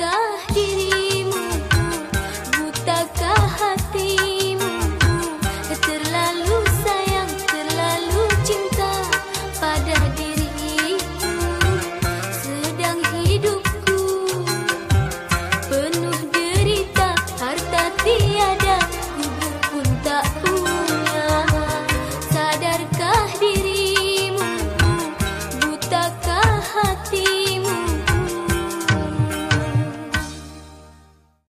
का